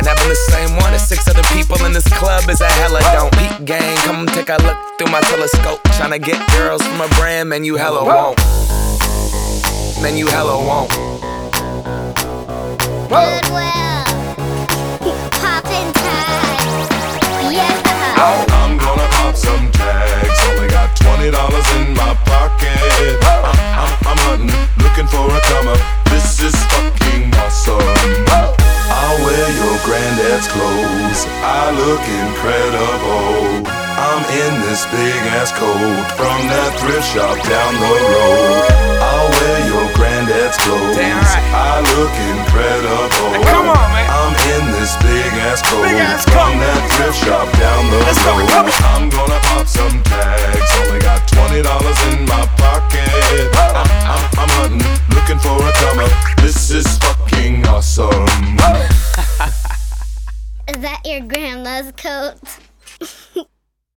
And having the same one as six other people in this club is a hella don't. Peak gang, come take a look through my telescope. Tryna get girls from a brand, man, you hella won't. Man, you hella won't. Goodwill. ass clothes. I look incredible. I'm in this big ass coat from that thrift shop down the road. I'll wear your granddad's clothes. Right. I look incredible. Now come on, man. I'm in this big ass coat big ass from coat. that thrift shop down the Let's road. Go, go. I'm gonna pop some tags. Only got twenty dollars in my pocket. I'm, I'm, I'm hunting, looking for a comer. This is fucking awesome that your grandma's coat?